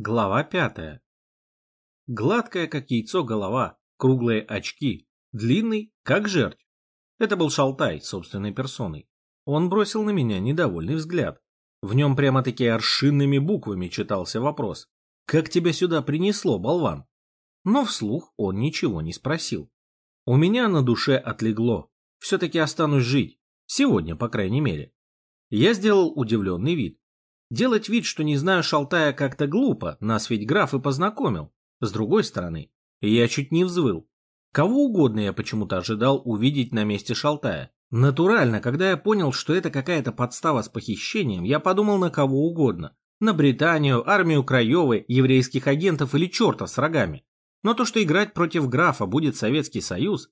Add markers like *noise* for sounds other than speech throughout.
Глава пятая. Гладкая, как яйцо, голова, круглые очки, длинный, как жерть. Это был Шалтай, собственной персоной. Он бросил на меня недовольный взгляд. В нем прямо-таки аршинными буквами читался вопрос. «Как тебя сюда принесло, болван?» Но вслух он ничего не спросил. У меня на душе отлегло. Все-таки останусь жить. Сегодня, по крайней мере. Я сделал удивленный вид. Делать вид, что не знаю Шалтая как-то глупо, нас ведь граф и познакомил. С другой стороны, я чуть не взвыл. Кого угодно я почему-то ожидал увидеть на месте Шалтая. Натурально, когда я понял, что это какая-то подстава с похищением, я подумал на кого угодно. На Британию, армию Краевой, еврейских агентов или черта с рогами. Но то, что играть против графа будет Советский Союз...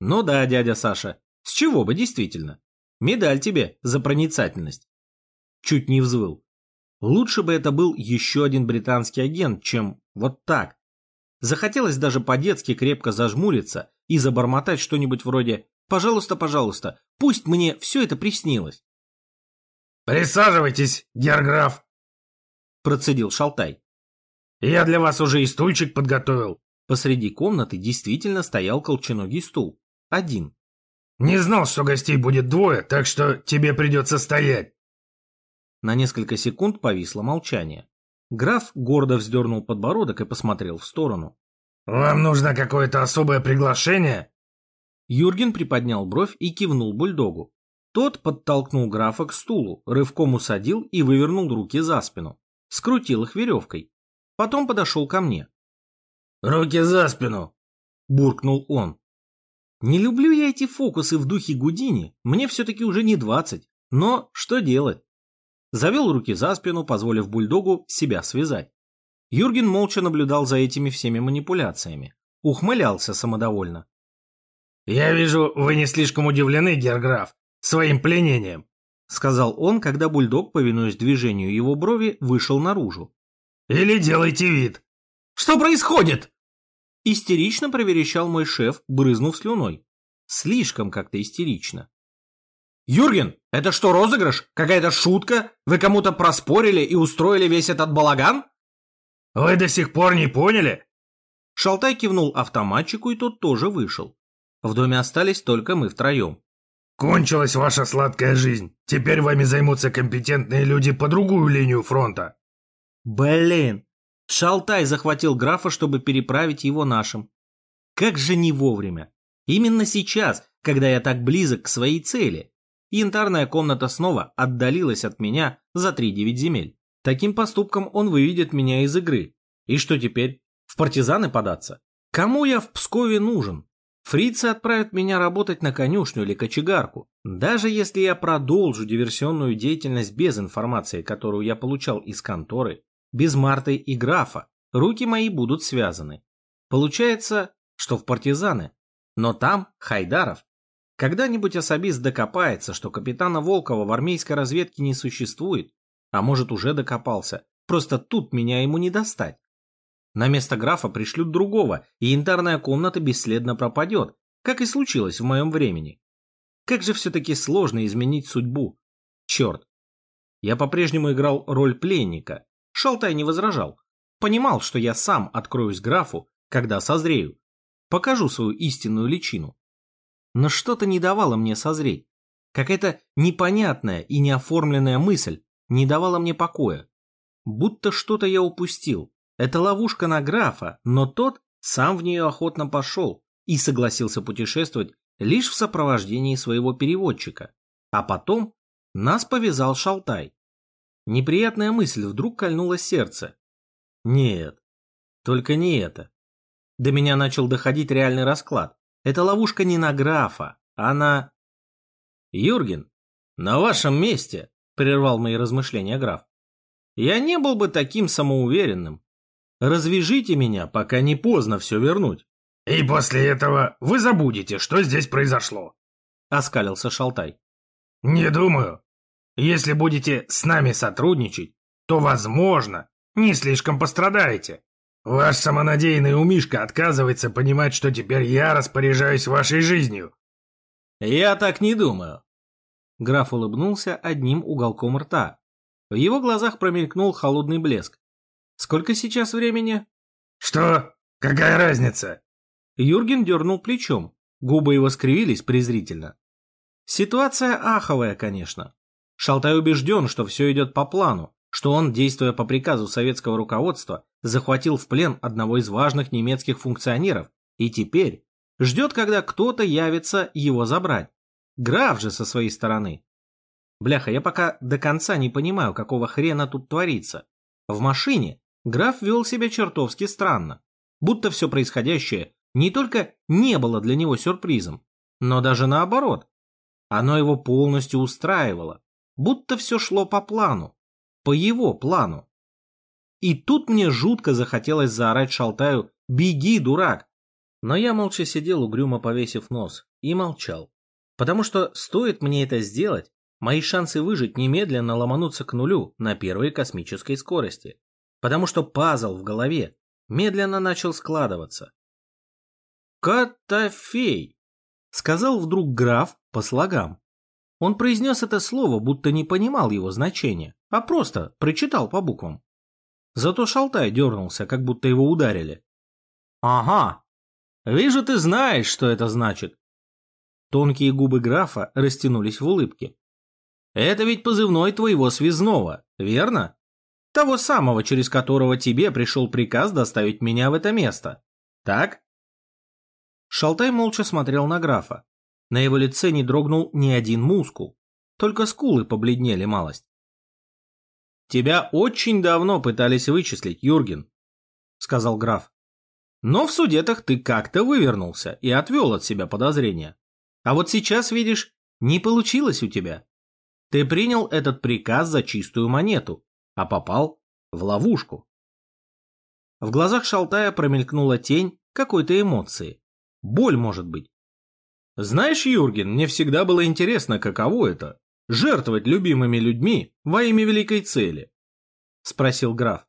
Ну да, дядя Саша, с чего бы действительно? Медаль тебе за проницательность. Чуть не взвыл. Лучше бы это был еще один британский агент, чем вот так. Захотелось даже по-детски крепко зажмуриться и забормотать что-нибудь вроде «Пожалуйста, пожалуйста, пусть мне все это приснилось». «Присаживайтесь, герграф», — процедил Шалтай. «Я для вас уже и стульчик подготовил». Посреди комнаты действительно стоял колченогий стул. Один. «Не знал, что гостей будет двое, так что тебе придется стоять». На несколько секунд повисло молчание. Граф гордо вздернул подбородок и посмотрел в сторону. «Вам нужно какое-то особое приглашение?» Юрген приподнял бровь и кивнул бульдогу. Тот подтолкнул графа к стулу, рывком усадил и вывернул руки за спину. Скрутил их веревкой. Потом подошел ко мне. «Руки за спину!» – буркнул он. Не люблю я эти фокусы в духе Гудини, мне все-таки уже не двадцать. Но что делать? Завел руки за спину, позволив бульдогу себя связать. Юрген молча наблюдал за этими всеми манипуляциями. Ухмылялся самодовольно. «Я вижу, вы не слишком удивлены, Герграф, своим пленением», сказал он, когда бульдог, повинуясь движению его брови, вышел наружу. «Или делайте вид». «Что происходит?» Истерично проверещал мой шеф, брызнув слюной. Слишком как-то истерично. «Юрген, это что, розыгрыш? Какая-то шутка? Вы кому-то проспорили и устроили весь этот балаган?» «Вы до сих пор не поняли?» Шалтай кивнул автоматчику, и тот тоже вышел. В доме остались только мы втроем. «Кончилась ваша сладкая жизнь. Теперь вами займутся компетентные люди по другую линию фронта». «Блин!» Шалтай захватил графа, чтобы переправить его нашим. Как же не вовремя. Именно сейчас, когда я так близок к своей цели. Янтарная комната снова отдалилась от меня за три девять земель. Таким поступком он выведет меня из игры. И что теперь? В партизаны податься? Кому я в Пскове нужен? Фрицы отправят меня работать на конюшню или кочегарку. Даже если я продолжу диверсионную деятельность без информации, которую я получал из конторы, без Марты и графа, руки мои будут связаны. Получается, что в партизаны. Но там Хайдаров. Когда-нибудь особист докопается, что капитана Волкова в армейской разведке не существует, а может уже докопался, просто тут меня ему не достать. На место графа пришлют другого, и янтарная комната бесследно пропадет, как и случилось в моем времени. Как же все-таки сложно изменить судьбу. Черт. Я по-прежнему играл роль пленника. Шалтай не возражал. Понимал, что я сам откроюсь графу, когда созрею. Покажу свою истинную личину но что-то не давало мне созреть. Какая-то непонятная и неоформленная мысль не давала мне покоя. Будто что-то я упустил. Это ловушка на графа, но тот сам в нее охотно пошел и согласился путешествовать лишь в сопровождении своего переводчика. А потом нас повязал Шалтай. Неприятная мысль вдруг кольнула сердце. Нет, только не это. До меня начал доходить реальный расклад. Это ловушка не на графа, а на... Юрген, на вашем месте, прервал мои размышления граф. Я не был бы таким самоуверенным. Развяжите меня, пока не поздно все вернуть. И после этого вы забудете, что здесь произошло. Оскалился Шалтай. Не думаю. Если будете с нами сотрудничать, то, возможно, не слишком пострадаете. Ваш самонадеянный умишка отказывается понимать, что теперь я распоряжаюсь вашей жизнью. Я так не думаю. Граф улыбнулся одним уголком рта. В его глазах промелькнул холодный блеск. Сколько сейчас времени? Что? Какая разница? Юрген дернул плечом. Губы его скривились презрительно. Ситуация аховая, конечно. Шалтай убежден, что все идет по плану, что он, действуя по приказу советского руководства, захватил в плен одного из важных немецких функционеров и теперь ждет, когда кто-то явится его забрать. Граф же со своей стороны. Бляха, я пока до конца не понимаю, какого хрена тут творится. В машине граф вел себя чертовски странно, будто все происходящее не только не было для него сюрпризом, но даже наоборот. Оно его полностью устраивало, будто все шло по плану, по его плану. И тут мне жутко захотелось заорать Шалтаю «Беги, дурак!» Но я молча сидел, угрюмо повесив нос, и молчал. Потому что стоит мне это сделать, мои шансы выжить немедленно ломанутся к нулю на первой космической скорости. Потому что пазл в голове медленно начал складываться. «Катафей!» — сказал вдруг граф по слогам. Он произнес это слово, будто не понимал его значения, а просто прочитал по буквам. Зато Шалтай дернулся, как будто его ударили. «Ага, вижу, ты знаешь, что это значит». Тонкие губы графа растянулись в улыбке. «Это ведь позывной твоего связного, верно? Того самого, через которого тебе пришел приказ доставить меня в это место. Так?» Шалтай молча смотрел на графа. На его лице не дрогнул ни один мускул, только скулы побледнели малость. «Тебя очень давно пытались вычислить, Юрген», — сказал граф. «Но в судетах ты как-то вывернулся и отвел от себя подозрения. А вот сейчас, видишь, не получилось у тебя. Ты принял этот приказ за чистую монету, а попал в ловушку». В глазах Шалтая промелькнула тень какой-то эмоции. Боль, может быть. Знаешь, Юрген, мне всегда было интересно, каково это – жертвовать любимыми людьми во имя великой цели. Спросил граф.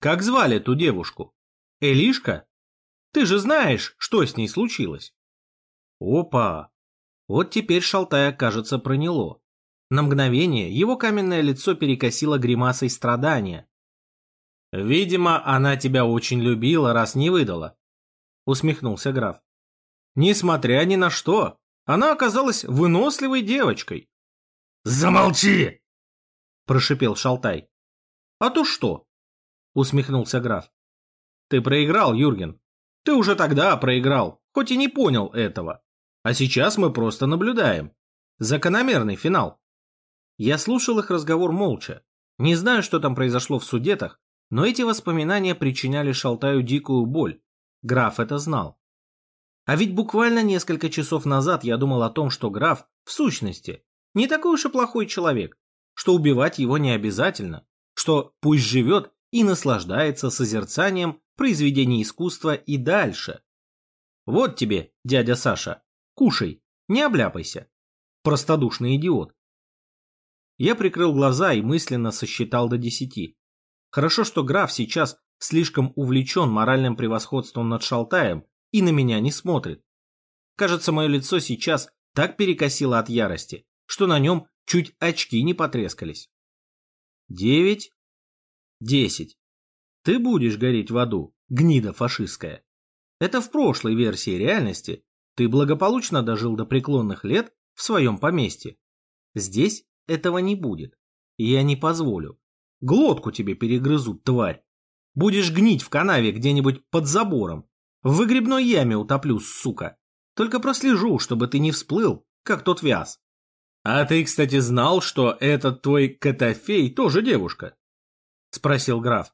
Как звали ту девушку? Элишка? Ты же знаешь, что с ней случилось. Опа! Вот теперь Шалтая, кажется, проняло. На мгновение его каменное лицо перекосило гримасой страдания. «Видимо, она тебя очень любила, раз не выдала усмехнулся граф. Несмотря ни на что, она оказалась выносливой девочкой. Замолчи! прошипел Шалтай. А то что? усмехнулся граф. Ты проиграл, Юрген. Ты уже тогда проиграл, хоть и не понял этого. А сейчас мы просто наблюдаем. Закономерный финал. Я слушал их разговор молча. Не знаю, что там произошло в судетах, но эти воспоминания причиняли Шалтаю дикую боль. Граф это знал. А ведь буквально несколько часов назад я думал о том, что граф, в сущности, не такой уж и плохой человек, что убивать его не обязательно, что пусть живет и наслаждается созерцанием произведений искусства и дальше. Вот тебе, дядя Саша, кушай, не обляпайся. Простодушный идиот. Я прикрыл глаза и мысленно сосчитал до десяти. Хорошо, что граф сейчас слишком увлечен моральным превосходством над Шалтаем и на меня не смотрит. Кажется, мое лицо сейчас так перекосило от ярости, что на нем чуть очки не потрескались. Девять. Десять. Ты будешь гореть в аду, гнида фашистская. Это в прошлой версии реальности ты благополучно дожил до преклонных лет в своем поместье. Здесь этого не будет. Я не позволю. Глотку тебе перегрызут, тварь. Будешь гнить в канаве где-нибудь под забором. В выгребной яме утоплю, сука. Только прослежу, чтобы ты не всплыл, как тот вяз. А ты, кстати, знал, что этот твой Котофей тоже девушка? Спросил граф.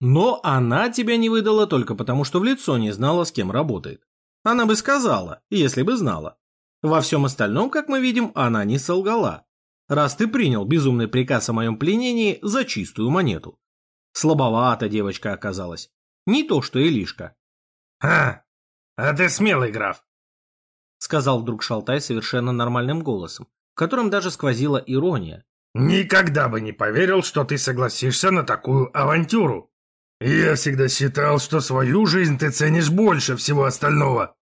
Но она тебя не выдала только потому, что в лицо не знала, с кем работает. Она бы сказала, если бы знала. Во всем остальном, как мы видим, она не солгала. Раз ты принял безумный приказ о моем пленении за чистую монету. Слабовата девочка оказалась. Не то, что Илишка. «А, а ты смелый, граф!» Сказал вдруг Шалтай совершенно нормальным голосом, в котором даже сквозила ирония. «Никогда бы не поверил, что ты согласишься на такую авантюру. Я всегда считал, что свою жизнь ты ценишь больше всего остального».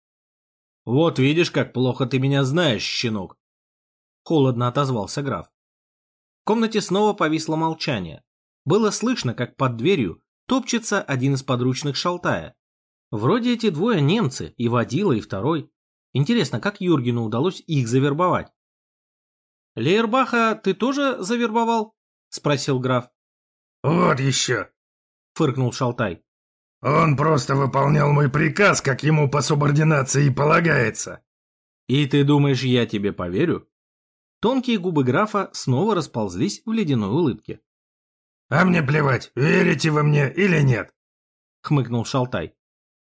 «Вот видишь, как плохо ты меня знаешь, щенок!» Холодно отозвался граф. В комнате снова повисло молчание. Было слышно, как под дверью топчется один из подручных Шалтая. Вроде эти двое немцы, и водила, и второй. Интересно, как Юргену удалось их завербовать? «Лейербаха ты тоже завербовал?» — спросил граф. «Вот еще!» — фыркнул Шалтай. «Он просто выполнял мой приказ, как ему по субординации и полагается». «И ты думаешь, я тебе поверю?» Тонкие губы графа снова расползлись в ледяной улыбке. «А мне плевать, верите вы мне или нет?» — хмыкнул Шалтай.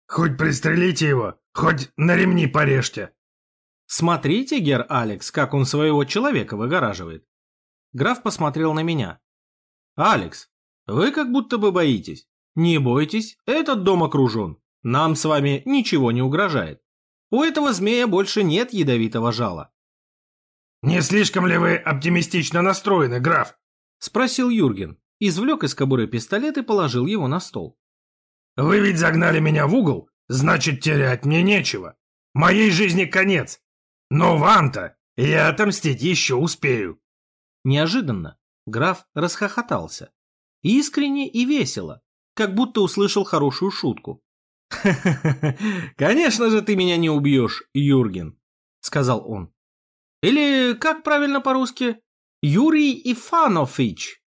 «Хоть пристрелите его, хоть на ремни порежьте». «Смотрите, гер Алекс, как он своего человека выгораживает». Граф посмотрел на меня. «Алекс, вы как будто бы боитесь. Не бойтесь, этот дом окружен. Нам с вами ничего не угрожает. У этого змея больше нет ядовитого жала. «Не слишком ли вы оптимистично настроены, граф?» – спросил Юрген. Извлек из кобуры пистолет и положил его на стол. «Вы ведь загнали меня в угол, значит, терять мне нечего. Моей жизни конец. Но вам-то я отомстить еще успею». Неожиданно граф расхохотался. Искренне и весело, как будто услышал хорошую шутку. *laughs* «Конечно же ты меня не убьешь, Юрген», — сказал он. «Или как правильно по-русски? Юрий Ифанович».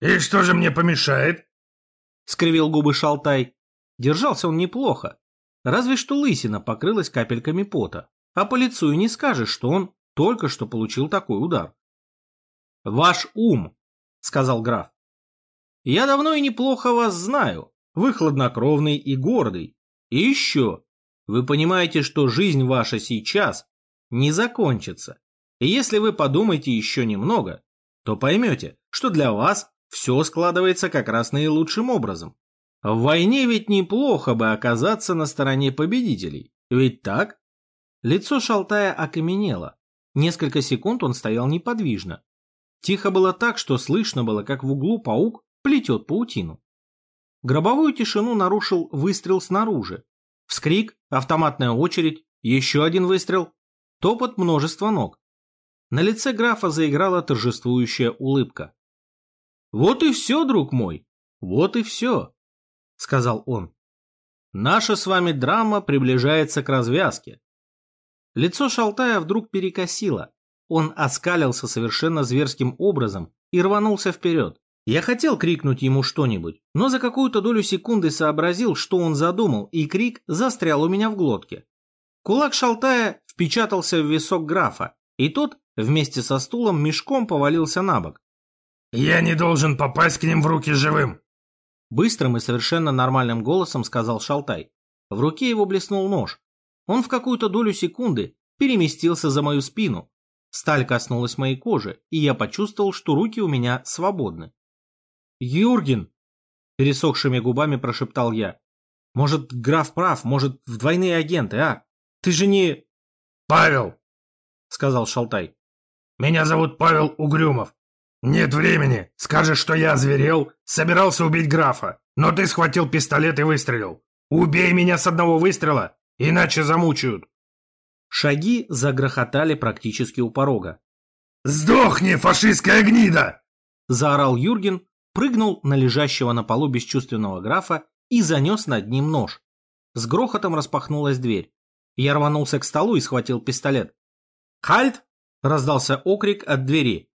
«И что же мне помешает?» — скривил губы Шалтай. Держался он неплохо, разве что лысина покрылась капельками пота, а по лицу и не скажешь, что он только что получил такой удар. «Ваш ум», — сказал граф. «Я давно и неплохо вас знаю. Вы хладнокровный и гордый. И еще, вы понимаете, что жизнь ваша сейчас не закончится. И если вы подумаете еще немного, то поймете, что для вас все складывается как раз наилучшим образом. В войне ведь неплохо бы оказаться на стороне победителей, ведь так? Лицо Шалтая окаменело. Несколько секунд он стоял неподвижно. Тихо было так, что слышно было, как в углу паук плетет паутину. Гробовую тишину нарушил выстрел снаружи. Вскрик, автоматная очередь, еще один выстрел, топот множества ног. На лице графа заиграла торжествующая улыбка. «Вот и все, друг мой, вот и все», — сказал он. «Наша с вами драма приближается к развязке». Лицо Шалтая вдруг перекосило. Он оскалился совершенно зверским образом и рванулся вперед. Я хотел крикнуть ему что-нибудь, но за какую-то долю секунды сообразил, что он задумал, и крик застрял у меня в глотке. Кулак Шалтая впечатался в висок графа, и тот вместе со стулом мешком повалился на бок. «Я не должен попасть к ним в руки живым!» Быстрым и совершенно нормальным голосом сказал Шалтай. В руке его блеснул нож. Он в какую-то долю секунды переместился за мою спину. Сталь коснулась моей кожи, и я почувствовал, что руки у меня свободны. «Юрген!» – пересохшими губами прошептал я. «Может, граф прав, может, двойные агенты, а? Ты же не...» «Павел!» – сказал Шалтай. «Меня зовут Павел Угрюмов. Нет времени. Скажешь, что я озверел, собирался убить графа, но ты схватил пистолет и выстрелил. Убей меня с одного выстрела, иначе замучают». Шаги загрохотали практически у порога. «Сдохни, фашистская гнида!» – заорал Юрген, прыгнул на лежащего на полу бесчувственного графа и занес над ним нож. С грохотом распахнулась дверь. Я рванулся к столу и схватил пистолет. «Хальт!» – раздался окрик от двери.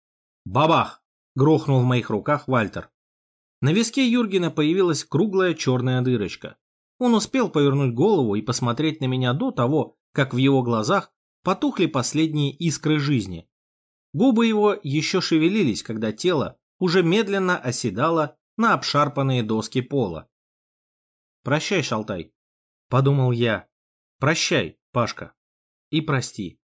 «Бабах!» – грохнул в моих руках Вальтер. На виске Юргена появилась круглая черная дырочка. Он успел повернуть голову и посмотреть на меня до того, как в его глазах потухли последние искры жизни. Губы его еще шевелились, когда тело уже медленно оседала на обшарпанные доски пола. «Прощай, Шалтай», — подумал я. «Прощай, Пашка, и прости».